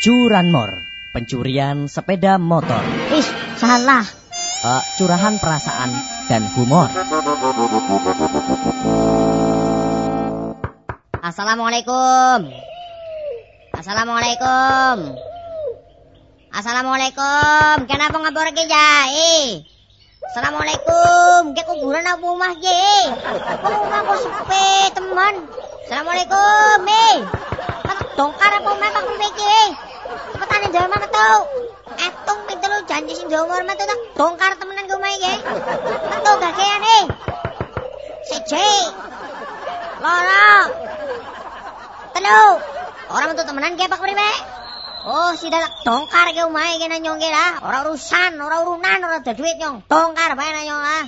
Curanmor, pencurian sepeda motor. Ih, salah. Uh, curahan perasaan dan humor. Assalamualaikum. Assalamualaikum. Assalamualaikum. Kenapa ngabur ke jai? Assalamualaikum. Ke kuburan apa rumah ke? Rumah kok sepi teman. Assalamualaikum. Eh. Dongkar apa rumah pak ke? Cepetan jauh mana tau? Etung pintu lu janji sing jauh mana tuh dongkar temenan? Betul gak kayak nih? Siji. Loro. Telu. Orang untuk temenan kayak pak priwe? Oh, si dak dongkar ke umai ke nanyong ke lah. Orang urusan, orang urunan, ada duit nyong. Dongkar bae nanyong lah.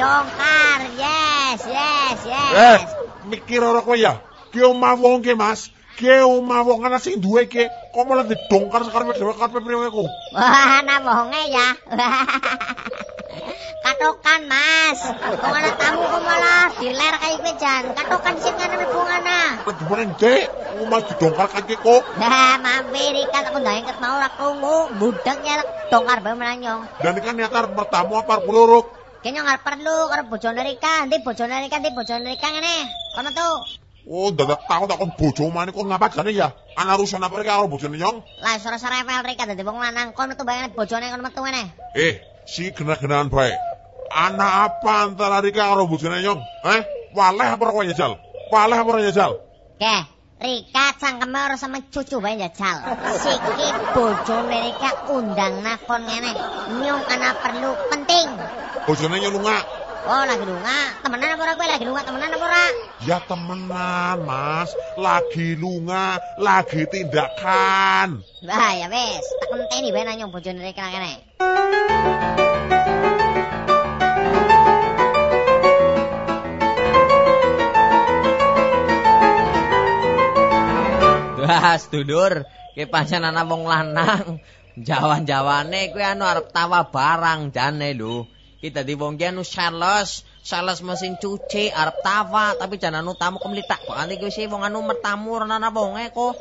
Umai dongkar, yes, yes, yes. Eh, mikir ora kowe ya. Ki omah wong ke, Mas. Ki omah wong ana sing duwe ke. Kok malah didongkar sekarepe dhewe karepe priwe ku. Wah, ana bohonge ya. Katokan, Mas. Wong ana tamu kok malah diler kayak kowe jan. Katokan sing mlebu ngana. Keduwen Dek, omah didongkar kaki kok. Nah, mampir ikan aku ndang ket mau ora krungu. Budek ya dongkar bae menanyong. Dan kan niat arep bertamu apa arep peluruk. Kayaknya nggak perlu karo bojone Rika, ndi bojone Rika, ndi bojone Rika ngene. Kono tuh. Oh, dadak tahu takon bojo maneh kok ngapa jane ya? Ana urusan apa karo bojone nyong? Lah suara sarepel Rika dadi wong lanang, kono metu bayane bojone kono metu ngene. Eh, si gena-genaan bae. Ana apa antara Rika karo bojone nyong? Eh, waleh apa ora kowe nyejal? Waleh apa ora nyejal? Oke, Rika cangkeme ora sama cucu bae njajal. Siki bojone Rika undang nakon ngene. Nyong ana perlu penting. Bojone nyong lunga. Oh, lagi lunga. Temenan apa ora kowe lagi lunga temenan apa ora? Ya temenan, Mas. Lagi lunga, lagi tindakan. Wah, ya wis, tak ngenteni bae nanyong bojone Rika ngene. Wah, sedulur, ki pancen ana wong lanang. Jawan-jawane kuwi anu arep tawa barang jane lho. Ki dadi wong ki anu sales, sales mesin cuci arep tawa tapi jan anu tamu kemlitak kok anti kuwi wong anu mertamu ana wonge kok.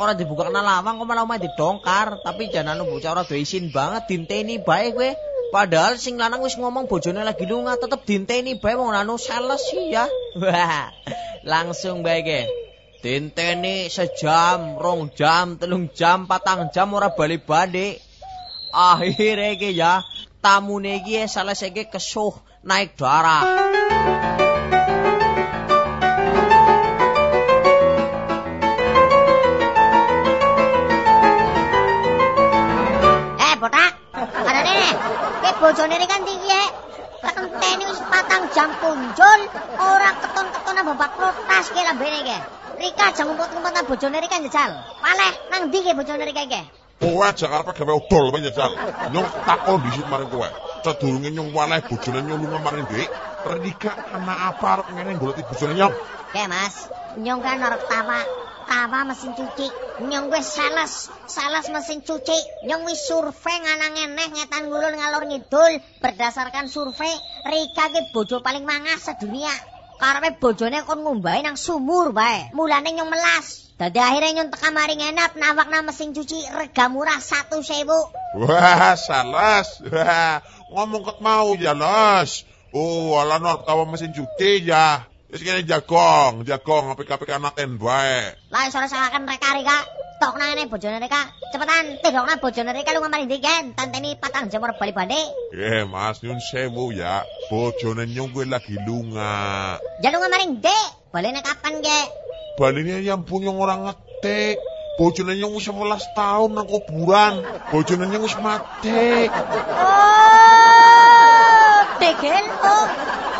Ora dibuka kena lawang kok malah omahe didongkar, tapi jan anu bocah ora duwe isin banget dinteni bae kowe. Padahal sing lanang wis ngomong bojone lagi lunga tetep dinteni bae wong anu sales sih ya. Wah, langsung bae ge. Dinteni sejam, rong jam, telung jam, patang jam ora balik-balik. Akhirnya iki ya, tamune iki salah iki kesuh naik darah. Eh, botak. Ada. Ke bojone Rika ndi ki ya? Tak ngenteni wis patang jam punjul, ora keton-keton apa bak protes ki lambene ki. Rika aja ngumpet-ngumpet nang bojone Rika njajal. Maleh nang ndi ki bojone Rika iki? Kowe aja karepe gawe odol kowe nyejal. Nyong takon dhisit maring kowe. Sedurunge nyong waleh bojone nyong lunga maring Dik. Rika ana apa arep ngene goleki bojone nyong? Oke mas, nyong kan arep tawa, tawa mesin cuci. Nyong wis sales, sales mesin cuci. Nyong wis survei nganang eneh ngetan ngulun ngalor ngidul. Berdasarkan survei, Rika ki bojo paling mangas sedunia. Karepe bojone kon ngumbahi nang sumur bae. Mulane nyong melas. Dadi akhirnya nyong teka mari ngenap nawak nang mesin cuci rega murah satu sewu. Wah, salas. Wah, ngomong ket mau ya, Los. Oh, ala arep tawa mesin cuci ya. Wis kene jagong, jagong apik-apik anaken bae. Lah sore salakan Reka Rika. Tok nang ngene bojone Rika. Cepetan tidok nang bojone Rika lu ngamari ndiken. Tanteni patang jam ora balik-balik. Eh, Mas, nyun sewu ya. Bojone nyong kuwi lagi lunga. Jalu ngamaring dek. Balene kapan ge? Baline yang punya orang ngetik. Bojone nyong wis 11 tahun nang kuburan. Bojone nyong wis mati. Oh, degel oh.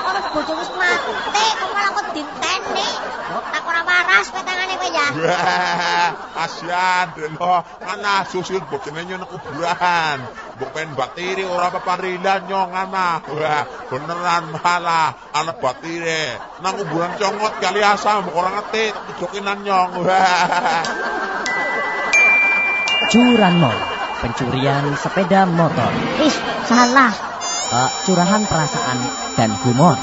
Ono bojo wis mati, kok malah kok. Kok tak ora waras kowe ya. Wah, Asian delo ana susul bojone nyong nang kuburan. Mbok pen batiri ora peparilan nyong ana. Wah, beneran malah ana batire. Nang kuburan congot kali asam mbok ora ngetik, kejokinan nyong. Wah. Curanmor, pencurian sepeda motor. Ih, salah. uh, curahan perasaan dan humor.